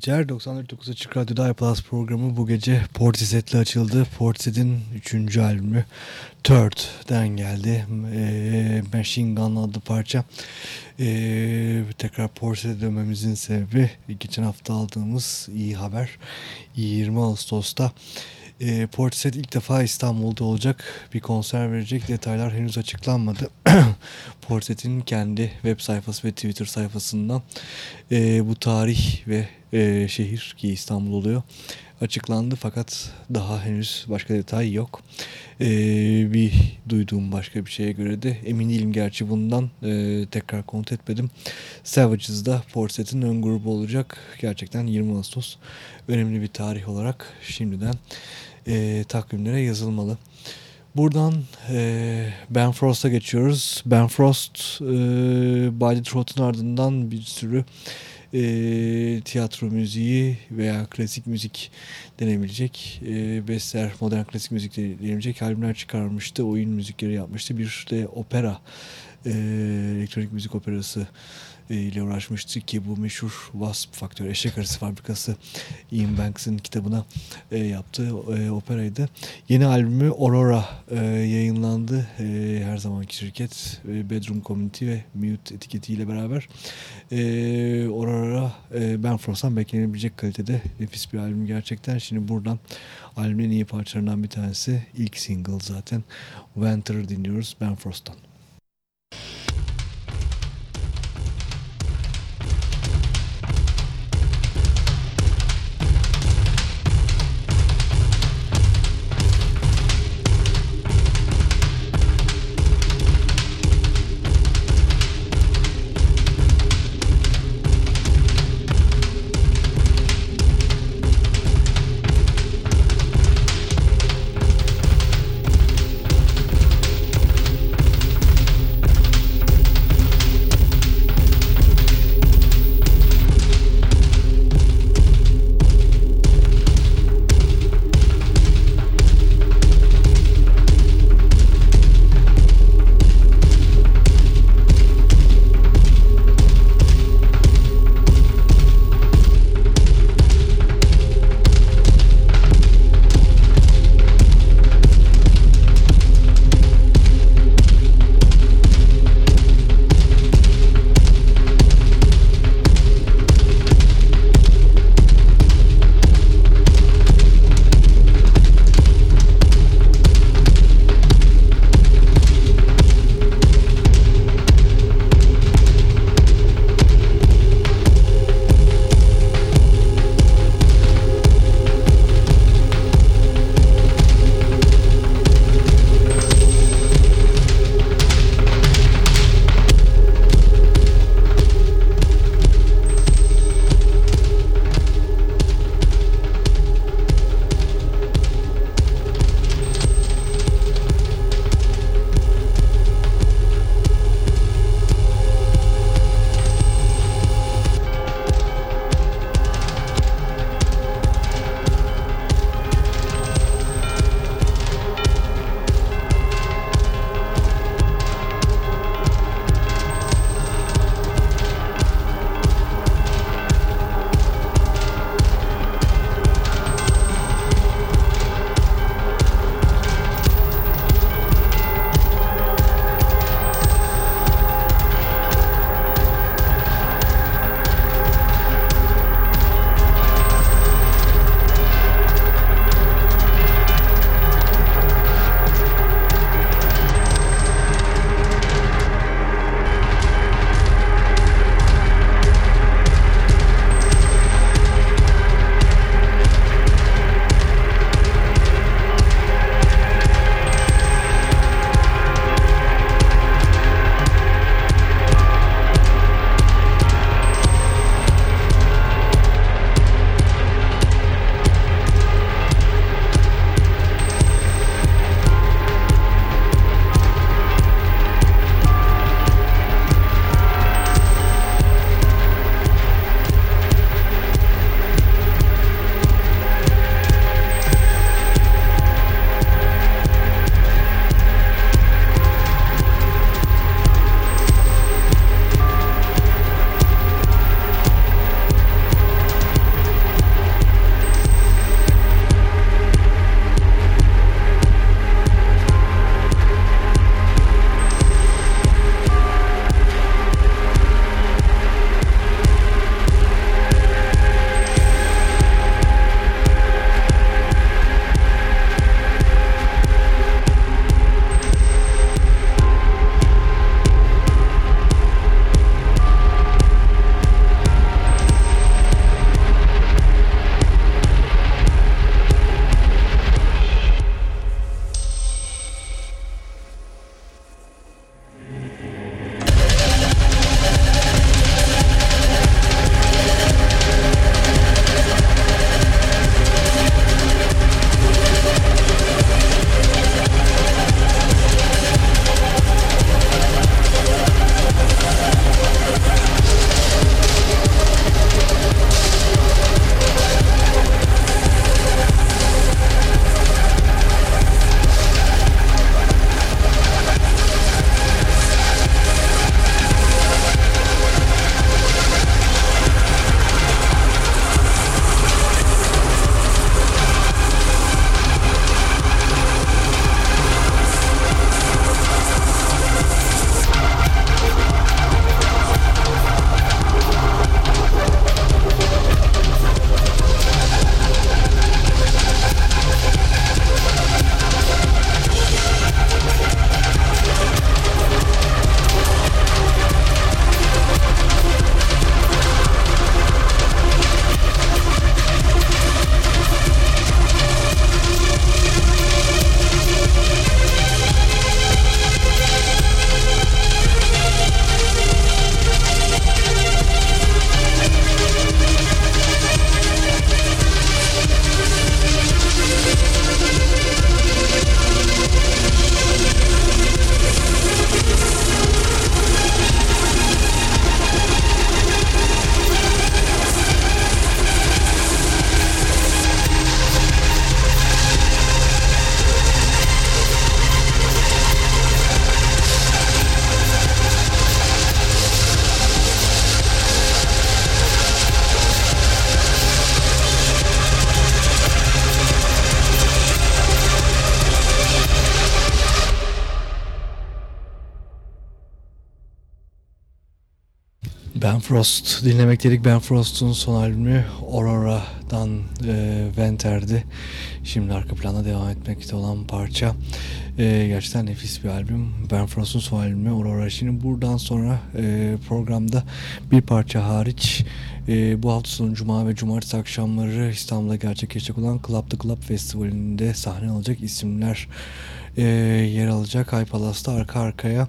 Geceler. 94.9 Açık Radyo'da iPlus programı bu gece Portiset'le açıldı. Portiset'in 3. albümü Third'den geldi. E, Machine Gun adlı parça. E, tekrar Portiset'e dönmemizin sebebi geçen hafta aldığımız iyi haber. 20 Ağustos'ta e, Portiset ilk defa İstanbul'da olacak bir konser verecek. Detaylar henüz açıklanmadı. Portiset'in kendi web sayfası ve Twitter sayfasından e, bu tarih ve e, şehir ki İstanbul oluyor açıklandı fakat daha henüz başka detay yok. Ee, bir duyduğum başka bir şeye göre de emin değilim gerçi bundan e, tekrar kontrol etmedim. Savages'da Porset'in ön grubu olacak. Gerçekten 20 Ağustos önemli bir tarih olarak şimdiden e, takvimlere yazılmalı. Buradan e, Ben Frost'a geçiyoruz. Ben Frost e, Body Trot'un ardından bir sürü e, tiyatro müziği veya klasik müzik denebilecek e, bester, modern klasik müzik denebilecek albümler çıkarmıştı. Oyun müzikleri yapmıştı. Bir de opera, e, elektronik müzik operası ile uğraşmıştı ki bu meşhur Wasp Faktör Eşek Arısı Fabrikası Ian Banks'ın kitabına e, yaptığı e, operaydı. Yeni albümü Aurora e, yayınlandı. E, her zamanki şirket e, Bedroom Community ve Mute etiketiyle beraber. E, Aurora e, Ben Frost'tan beklenebilecek kalitede nefis bir albüm gerçekten. Şimdi buradan albümün iyi parçalarından bir tanesi ilk single zaten. Winter dinliyoruz Ben Frost'tan. Frost dinlemek dedik. Ben Frost'un son albümü Aurora'dan e, Venter'di. Şimdi arka planda devam etmekte olan parça. E, gerçekten nefis bir albüm. Ben Frost'un son albümü Aurora. Şimdi buradan sonra e, programda bir parça hariç e, bu hafta sonu Cuma ve Cumartesi akşamları İstanbul'da gerçekleşecek olan Club the Club Festivali'nde sahne alacak isimler e, yer alacak. High Palace'da arka arkaya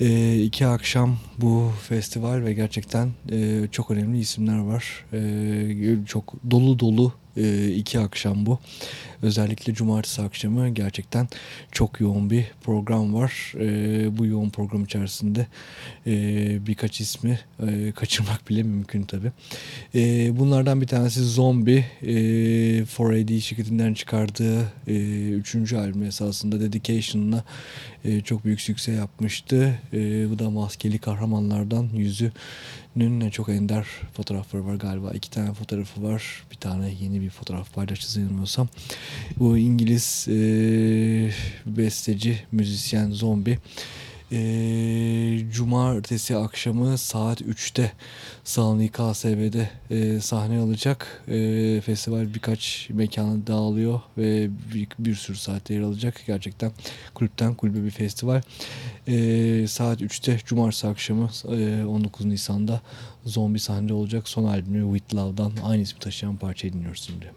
e, iki akşam bu festival ve gerçekten e, çok önemli isimler var. E, çok dolu dolu e, iki akşam bu. Özellikle cumartesi akşamı gerçekten çok yoğun bir program var. E, bu yoğun program içerisinde e, birkaç ismi e, kaçırmak bile mümkün tabi. E, bunlardan bir tanesi Zombie. E, 4AD şirketinden çıkardığı e, üçüncü albüm esasında Dedication'la e, çok büyük sükse yapmıştı. E, bu da maskeli kahramanlardan yüzünün çok ender fotoğrafları var galiba. iki tane fotoğrafı var. Bir tane yeni bir fotoğraf paylaşacağız yanılmıyorsam. Bu İngiliz e, besteci, müzisyen Zombie e, cumartesi akşamı saat 3'te Salon İKSV'de e, sahne alacak. E, festival birkaç mekana dağılıyor ve bir, bir sürü saatte yer alacak. Gerçekten kulüpten kulübe bir festival. E, saat 3'te cumartesi akşamı e, 19 Nisan'da Zombi sahnede olacak. Son albümü With Love'dan aynı ismi taşıyan parçayı dinliyoruz şimdi.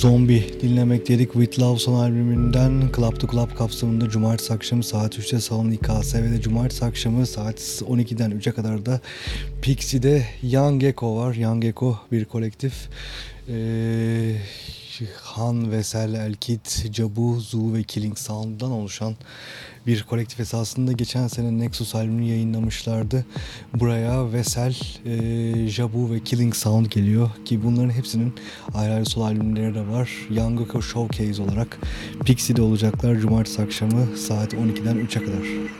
Zombie dinlemek dedik. With Love son albümünden Club to Club kapsamında Cumartesi akşamı saat 3'te Salon İKSV'de Cumartesi akşamı saat 12'den 3'e kadar da Pixie'de Young Gecko var. Young Gecko bir kolektif. Ee, Han, Vesel, Elkit, Jabu, Zu ve Killing Sound'dan oluşan bir kolektif esasında geçen sene Nexus albümünü yayınlamışlardı. Buraya Vesel, e, Jabu ve Killing Sound geliyor ki bunların hepsinin ayrı ayrı sol albümleri de var. Yangako Showcase olarak Pixie'de olacaklar cumartesi akşamı saat 12'den 3'e kadar.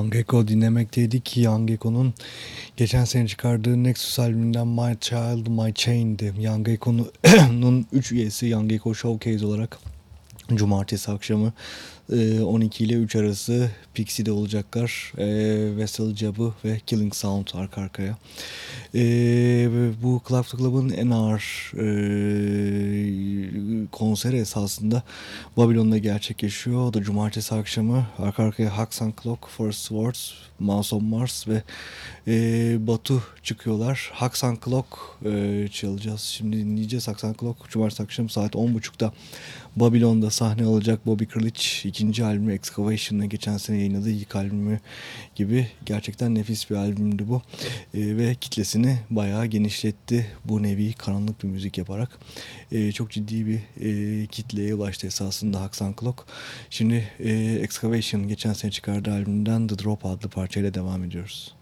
Young Gecko dinlemekteydik. Young Gecko'nun geçen sene çıkardığı Nexus albümünden My Child My Chain'di. Young Gecko'nun 3 üyesi Young Gecko Showcase olarak Cumartesi akşamı e, 12 ile 3 arası Pixie'de olacaklar. E, Vessel Jab'ı ve Killing Sound arka arkaya. E, bu Club to Club'ın en ağır e, konseri esasında Babylon'da gerçekleşiyor. O da cumartesi akşamı arka arkaya Hawks and Clock, Forest Swords, Mouse on Mars ve e, Batu çıkıyorlar. Hawks and Clock e, çalacağız. Şimdi dinleyeceğiz Hawks and Clock. Cumartesi akşam saat 10.30'da Babylon'da sahne alacak Bobby Krlich ikinci albümü Excavation'la geçen sene yayınladığı ilk albümü gibi gerçekten nefis bir albümdü bu e, ve kitlesini bayağı genişletti bu nevi karanlık bir müzik yaparak e, çok ciddi bir e, kitleye ulaştı esasında Haksan Clock şimdi e, Excavation geçen sene çıkardığı albümden The Drop adlı parçayla devam ediyoruz.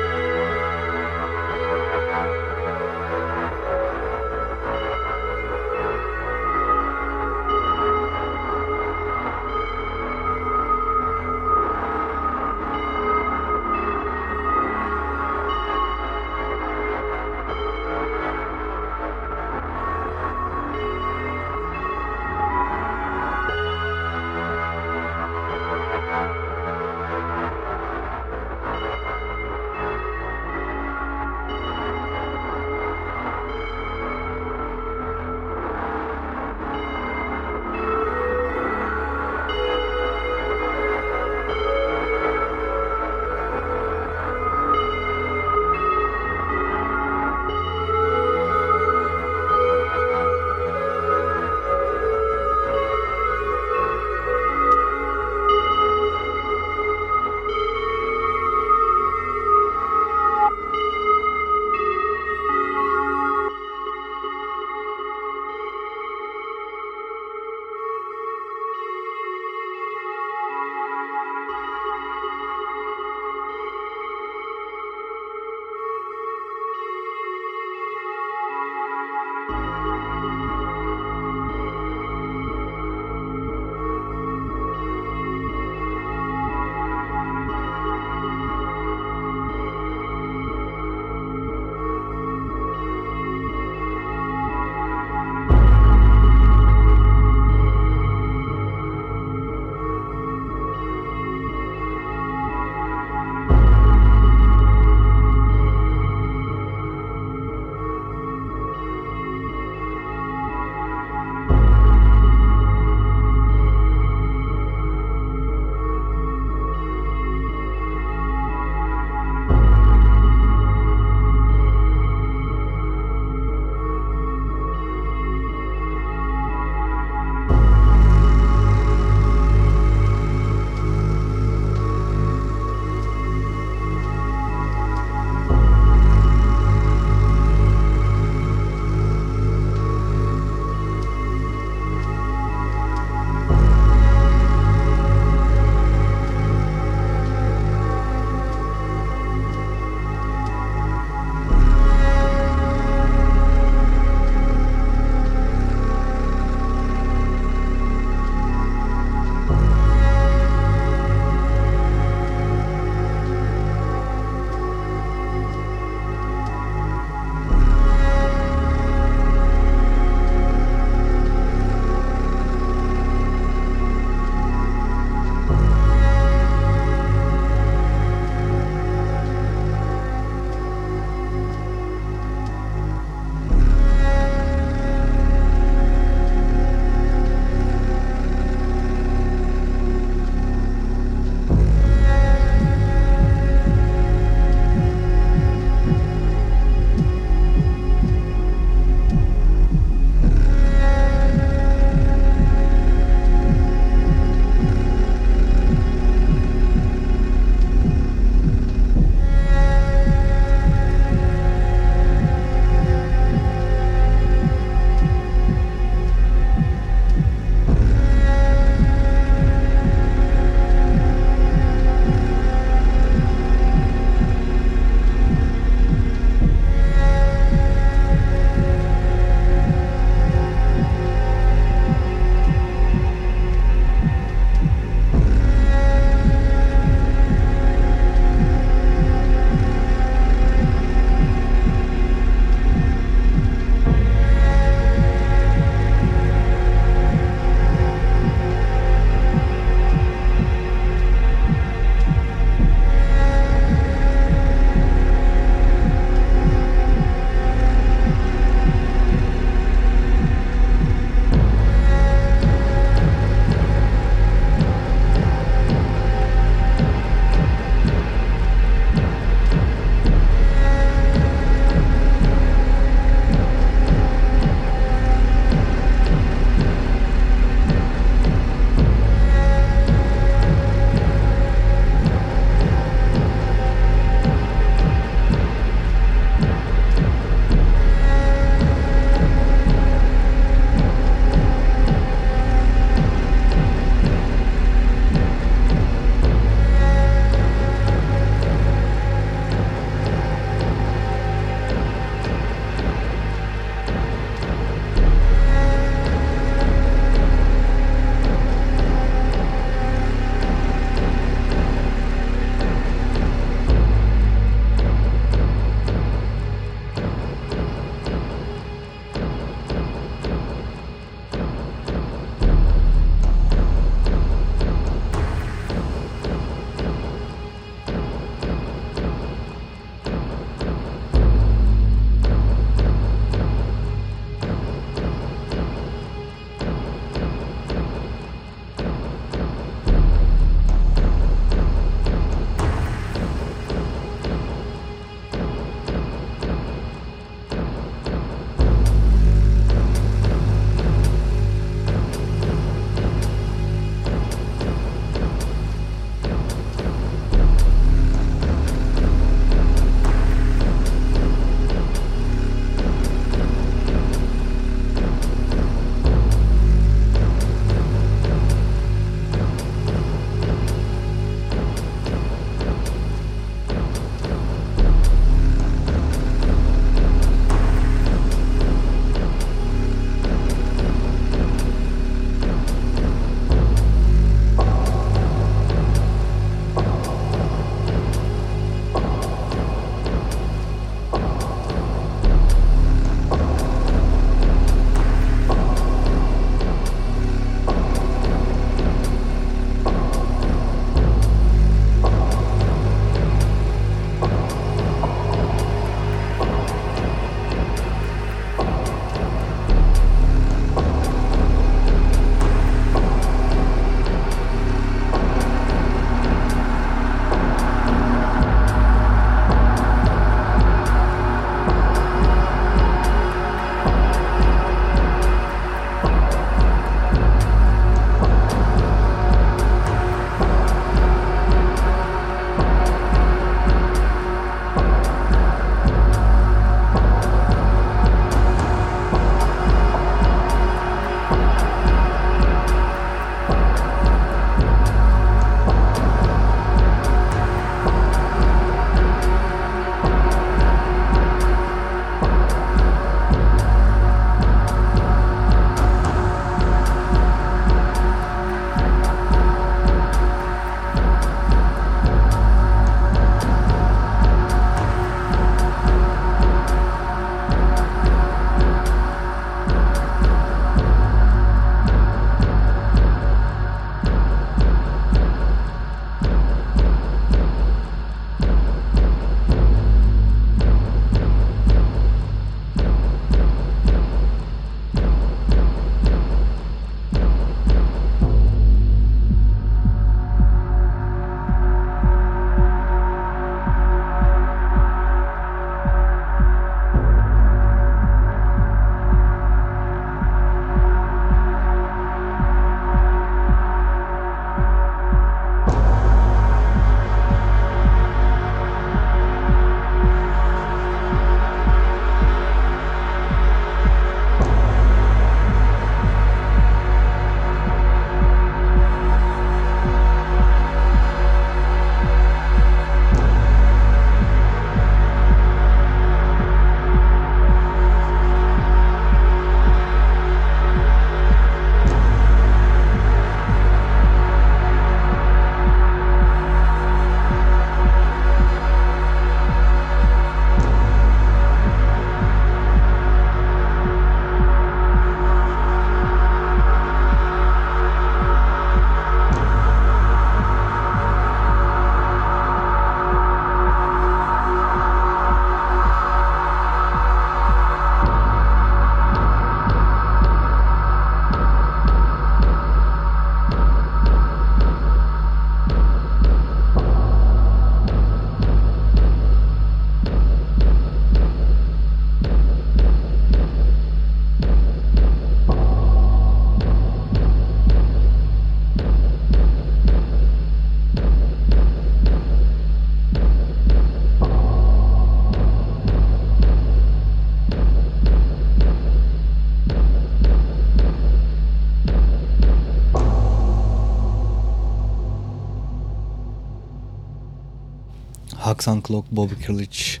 Haksan Clock, Bobby Kilic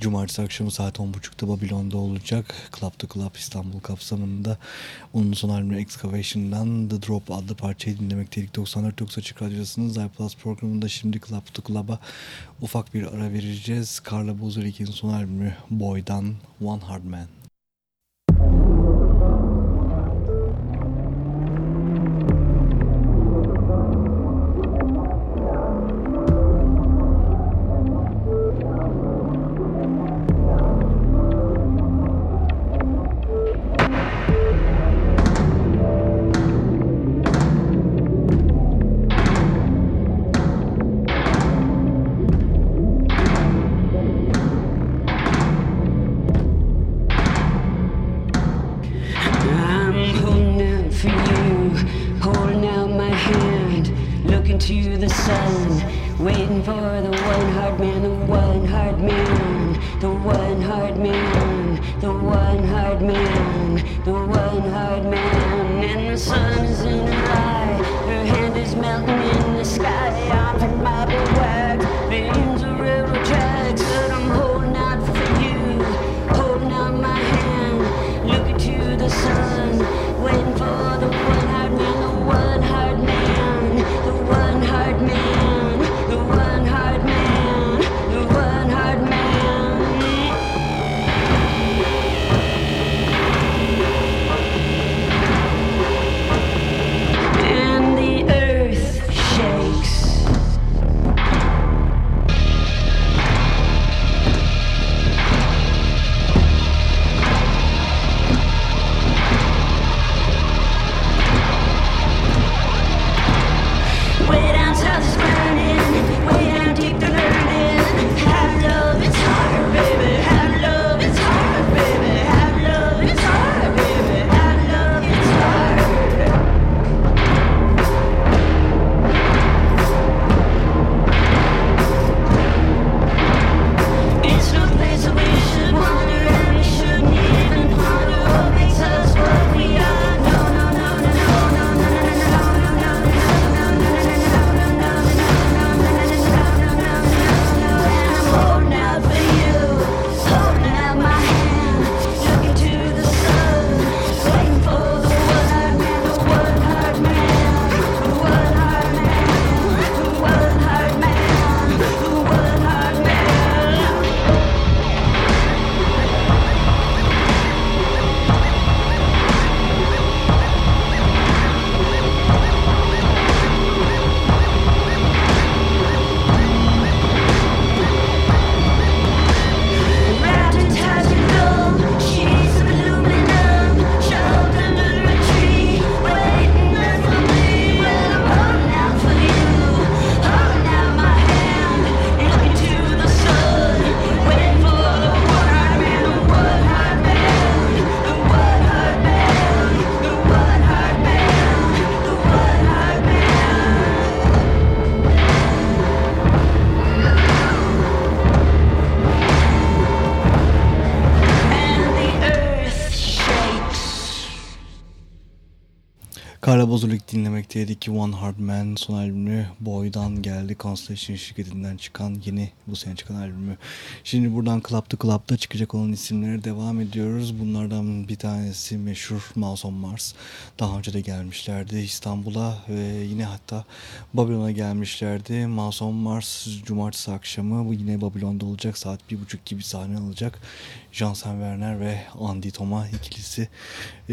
Cumartesi akşamı saat 10.30'da Babylon'da olacak. Club to Club İstanbul kapsamında. Onun son albümü Excavation'dan The Drop adlı parçayı dinlemekteydik. 94.9 Açık Radyosu'nun Plus programında şimdi Club to Club'a ufak bir ara vereceğiz. Carla Bozurik'in son albümü Boy'dan One Hard Man. Carla Bozurlik dinlemekteydik ki One Hard Man son albümü Boy'dan geldi. Constellation şirketinden çıkan yeni bu sene çıkan albümü. Şimdi buradan Club to Club'da çıkacak olan isimlere devam ediyoruz. Bunlardan bir tanesi meşhur Mouse on Mars. Daha önce de gelmişlerdi İstanbul'a ve yine hatta Babylon'a gelmişlerdi. Mouse on Mars cumartesi akşamı bu yine Babylon'da olacak. Saat bir buçuk gibi sahne alacak. Jansen Werner ve Andy Toma ikilisi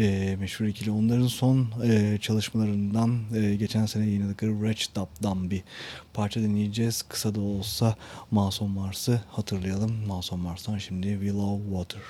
e, meşhur ikili. Onların son e, çalışmalarından e, geçen sene yayınladıkları Wretched Up'dan bir parça dinleyeceğiz. Kısa da olsa on Mars'ı hatırlayalım. On Mars'tan şimdi Willow Water.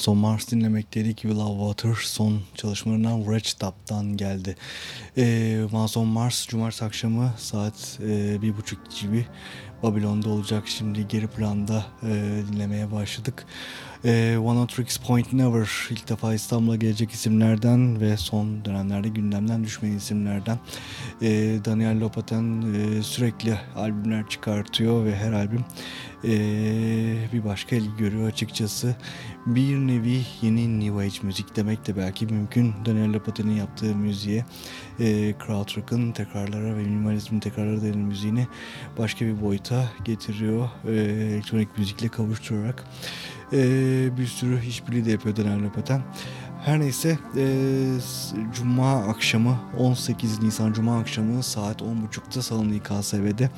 Manson Mars dinlemekteydik. Will Water son çalışmalarından Wretched Up'tan geldi. E, Manson Mars Cumartesi akşamı saat e, bir buçuk gibi Babilon'da olacak. Şimdi geri planda e, dinlemeye başladık. E, One Tricks Point Never ilk defa İstanbul'a gelecek isimlerden ve son dönemlerde gündemden düşmeyen isimlerden. E, Daniel Lopaten e, sürekli albümler çıkartıyor ve her albüm e, bir başka ilgi görüyor açıkçası. Bir nevi yeni New Age müzik demek de belki mümkün. Daniel Lopaten'in yaptığı müziğe e, krautrock'ın tekrarlara ve minimalizmin tekrarlara dayanan müziğini başka bir boyuta getiriyor. E, elektronik müzikle kavuşturarak e, bir sürü işbirliği de yapıyor Daniel Lopaten. Her neyse e, Cuma akşamı 18 Nisan Cuma akşamı saat 10.30'da Salon İKSV'de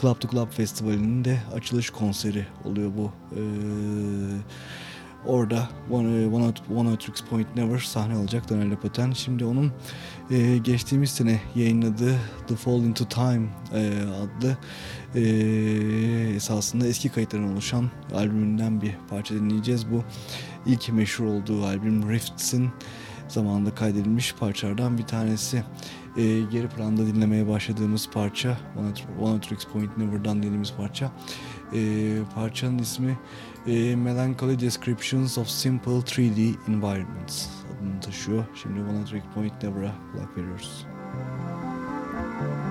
Club to Club Festivali'nin de açılış konseri oluyor bu. E, orada One, One, One Tricks Point Never sahne alacak Daniel Lopaten. Şimdi onun e, geçtiğimiz sene yayınladığı The Fall Into Time e, adlı e, esasında eski kayıtların oluşan albümünden bir parça dinleyeceğiz. Bu ilk meşhur olduğu albüm Rifts'in zamanında kaydedilmiş parçalardan bir tanesi. E, geri planda dinlemeye başladığımız parça One, Tricks Point Never'dan dediğimiz parça. E, parçanın ismi e, Melancholy Descriptions of Simple 3D Environments adını taşıyor. Şimdi One Tricks Point Never'a kulak veriyoruz. Thank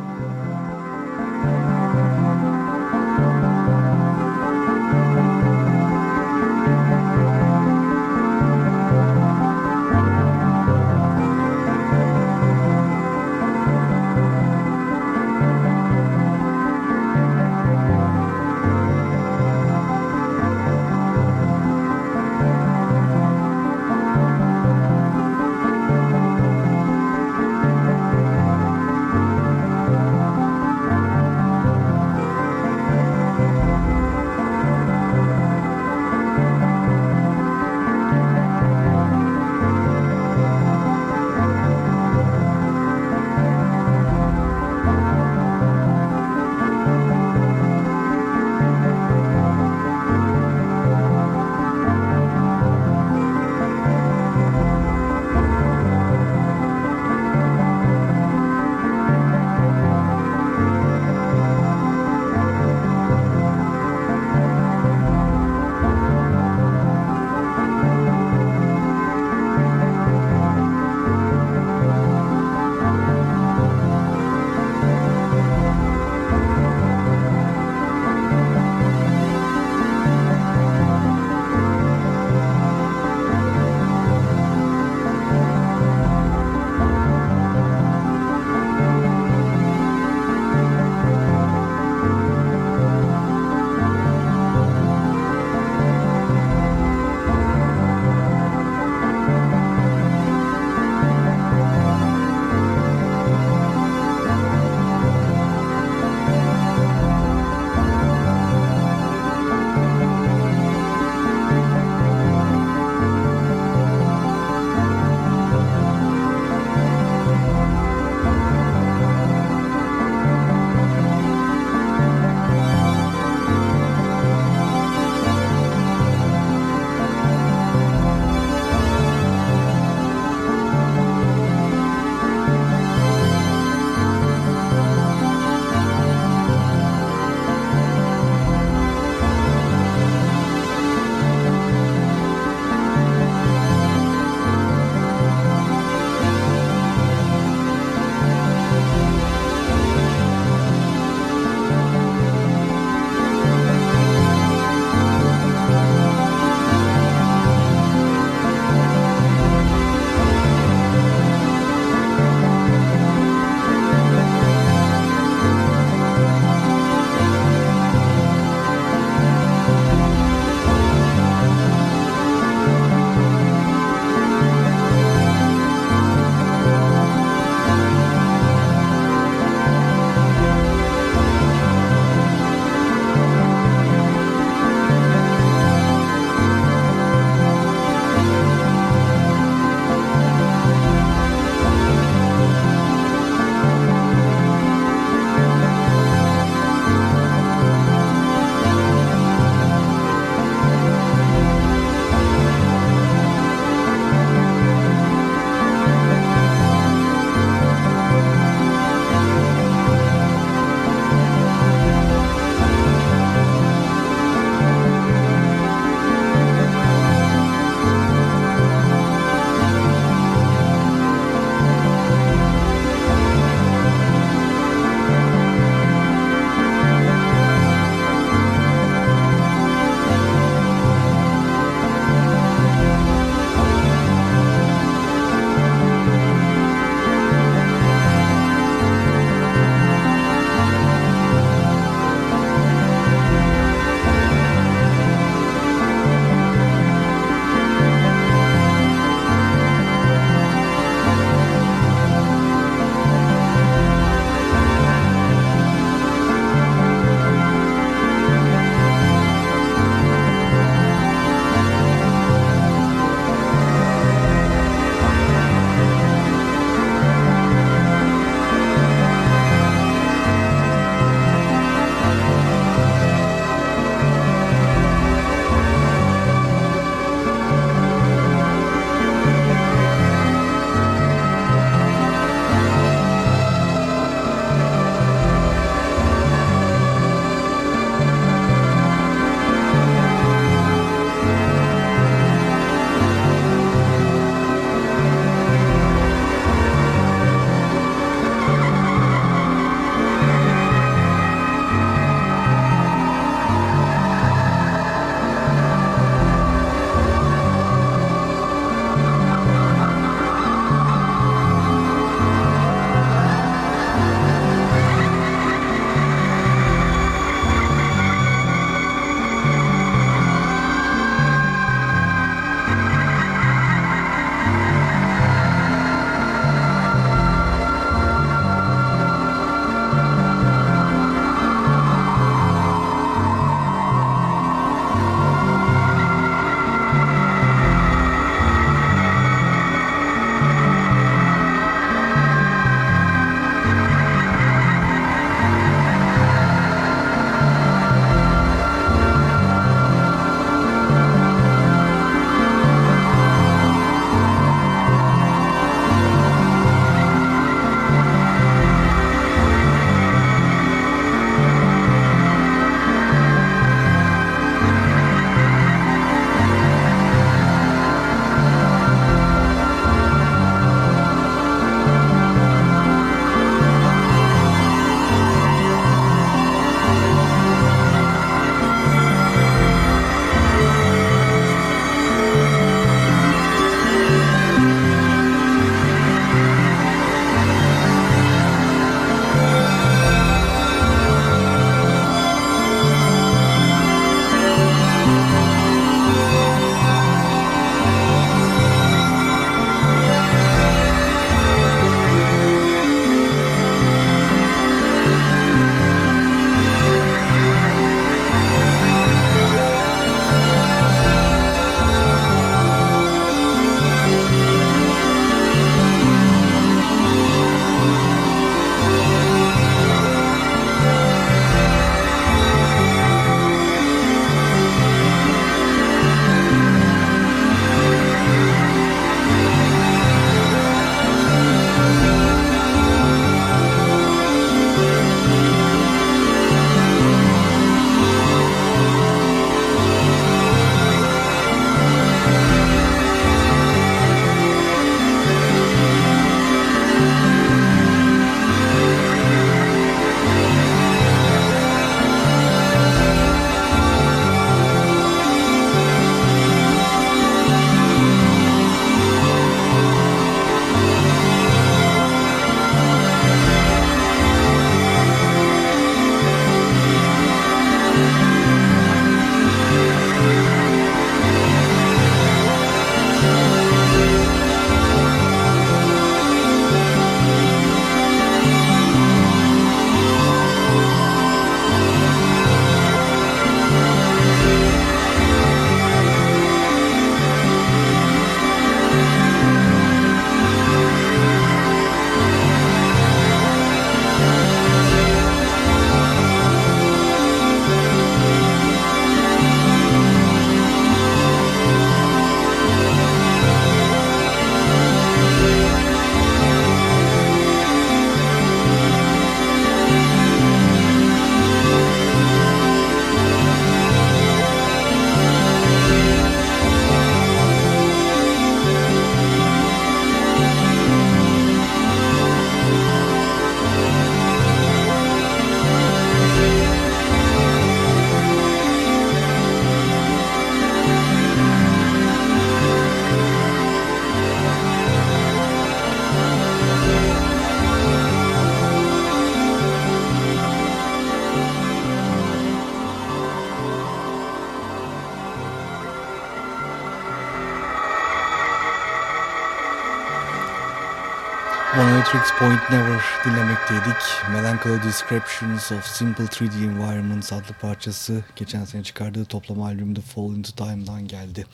Never dinlemekteydik. Melancholy Descriptions of Simple 3D Environments adlı parçası geçen sene çıkardığı toplam albümde Fall Into Time'dan geldi.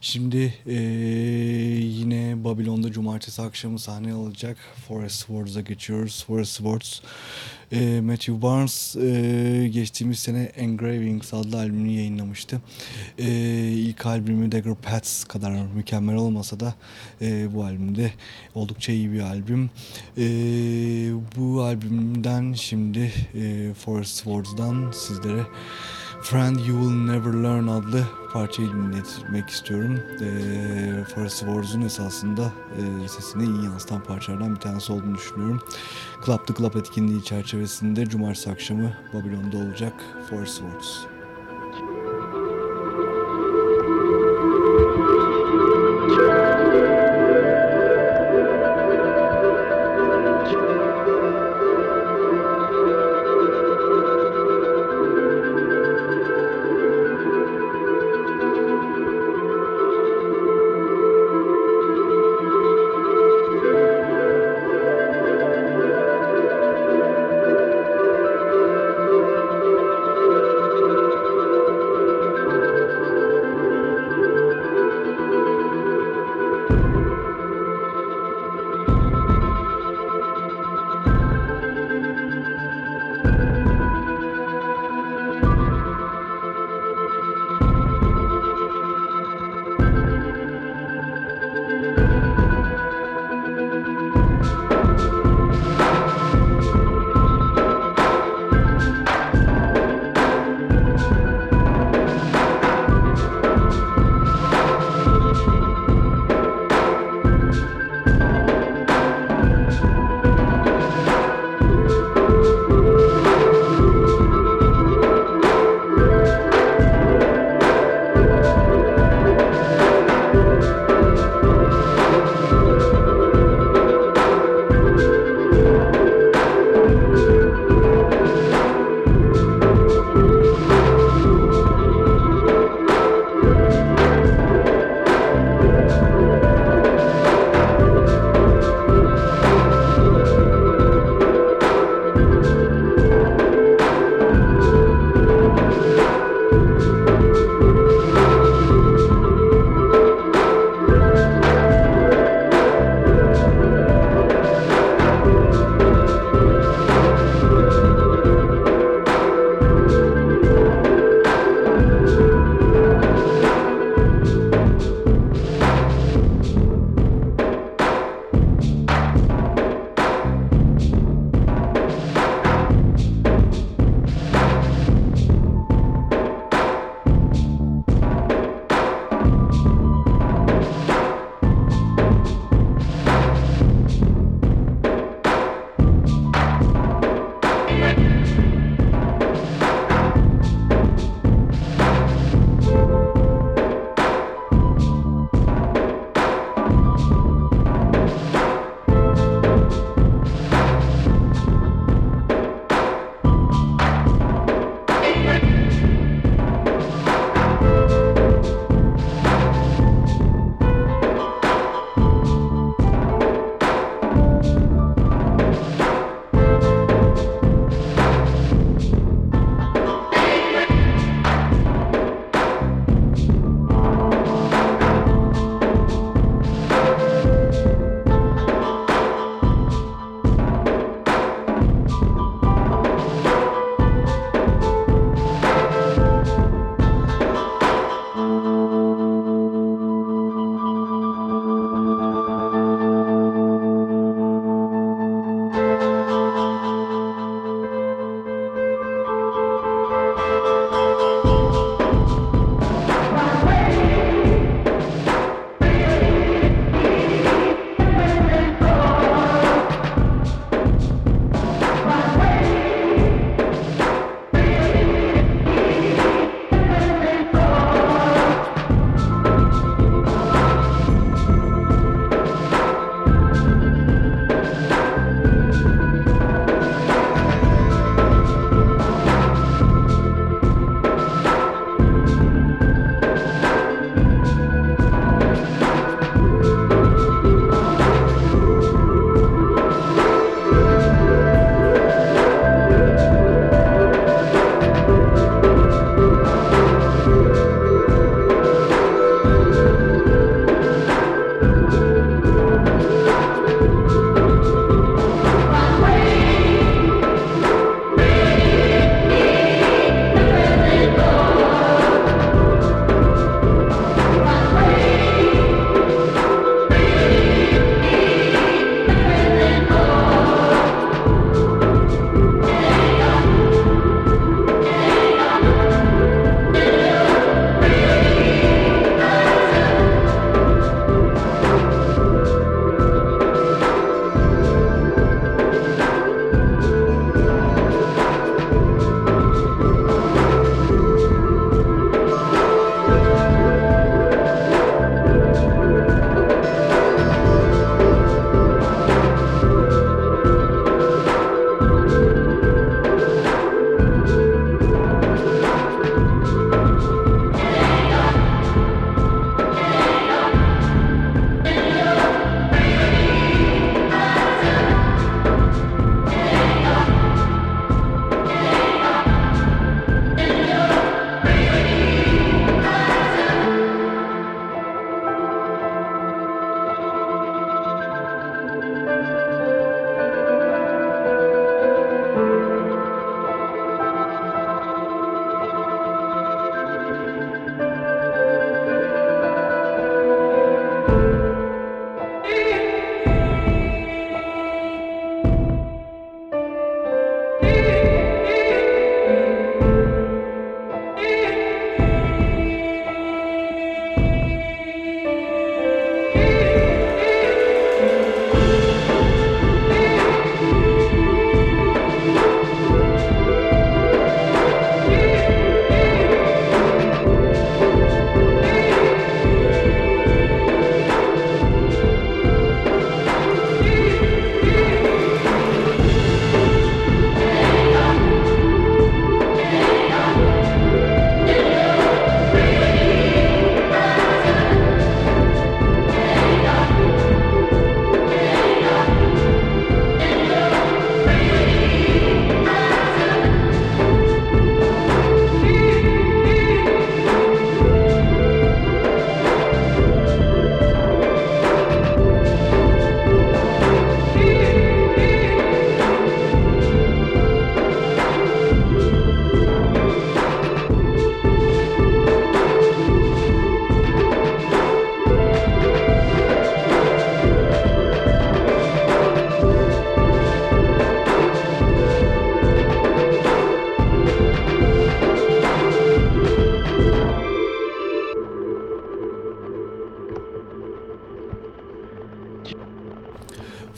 Şimdi ee, yine Babylon'da cumartesi akşamı sahne alacak Forest Swords'a geçiyoruz. Forest Swords e, Matthew Barnes e, geçtiğimiz sene Engravings adlı albümünü yayınlamıştı. E, ilk albümü Dagger Pats kadar mükemmel olmasa da e, bu albümde oldukça iyi bir albüm. E, bu albümden şimdi e, Forest Swords'dan sizlere Friend You Will Never Learn adlı parçayı dinletmek istiyorum. E, Forest Swords'un esasında e, sesini iyi yansıtan parçalardan bir tanesi olduğunu düşünüyorum. Club to Club etkinliği çerçevesinde cumartesi akşamı Babylon'da olacak Forest Swords.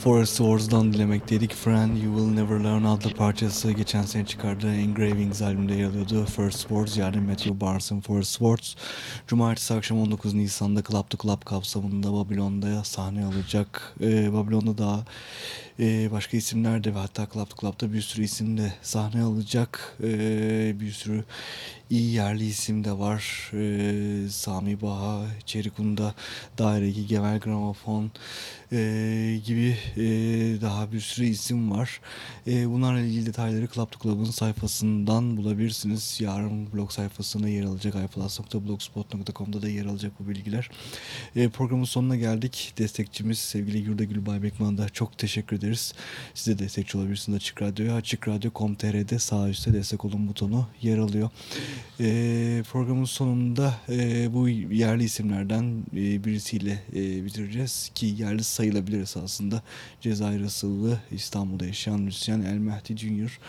Forest Wars'dan dilemekteydik. Friend You Will Never Learn adlı parçası geçen sene çıkardığı Engravings albümünde yer alıyordu. First Wars yani Matthew Barnes'ın First Wars. Cumartesi akşam 19 Nisan'da Club to Club kapsamında Babilon'da sahne alacak. Ee, Babilon'da daha e, başka isimler de ve hatta Club Club'da bir sürü isim de sahne alacak. Ee, bir sürü iyi yerli isim de var. Ee, Sami Baha, Çerikunda, Daireki, Gemel Gramofon gibi daha bir sürü isim var. Bunlarla ilgili detayları Club Club'ın sayfasından bulabilirsiniz. Yarın blog sayfasında yer alacak iPlus.blogspot.com'da da yer alacak bu bilgiler. Programın sonuna geldik. Destekçimiz sevgili Yurda Gül Baybekman'a da çok teşekkür ederiz. Siz de destekçi olabilirsiniz Açık Radyo'ya. Açıkradyo.com.tr'de sağ üstte destek olun butonu yer alıyor. E, programın sonunda e, bu yerli isimlerden e, birisiyle e, bitireceğiz ki yerli sayılabilir esasında. Cezayir asıllı İstanbul'da yaşayan müzisyen El Mehdi Junior.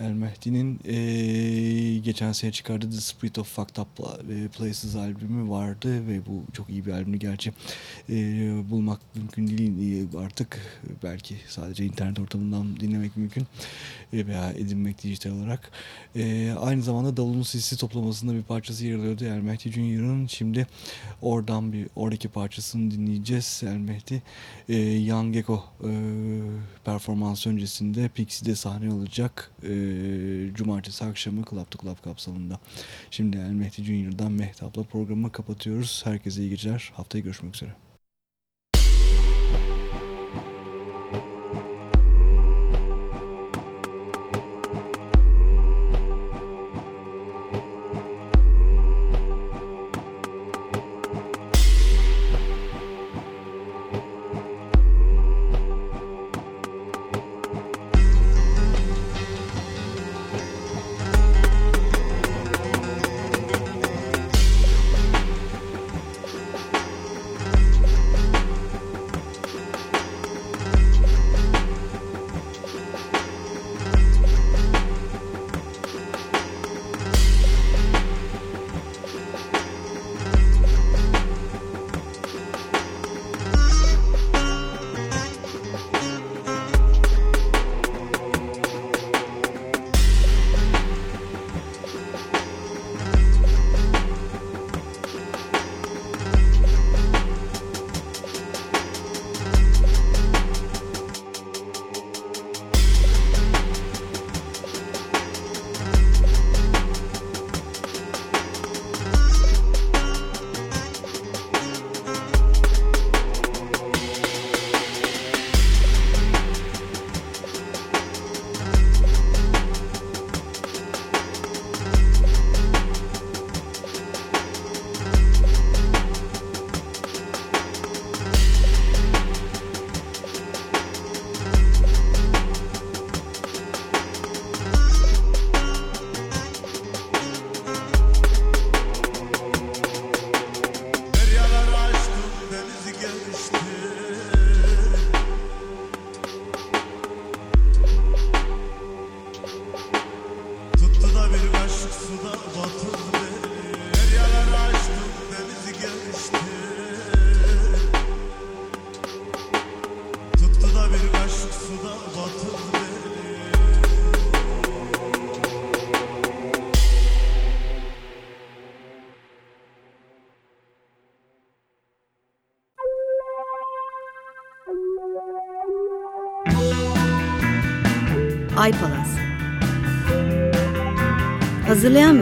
El Mehdi'nin e, geçen sene çıkardığı The Spirit of Fucked Up e, Places albümü vardı ve bu çok iyi bir albümü gerçi e, bulmak mümkün değil e, artık belki sadece internet ortamından dinlemek mümkün e, veya edinmek dijital olarak. E, aynı zamanda Davulun Sisi toplamasında bir parçası yer alıyordu El Mehdi Junior'ın. Şimdi oradan bir oradaki parçasını dinleyeceğiz. El Mehdi e, Young Gecko e, performans öncesinde Pixie'de sahne alacak e, cumartesi akşamı Club to Club kapsamında. Şimdi El Mehdi Junior'dan Mehtap'la programı kapatıyoruz. Herkese iyi geceler. Haftaya görüşmek üzere.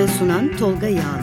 Sunan Tolga Yağlı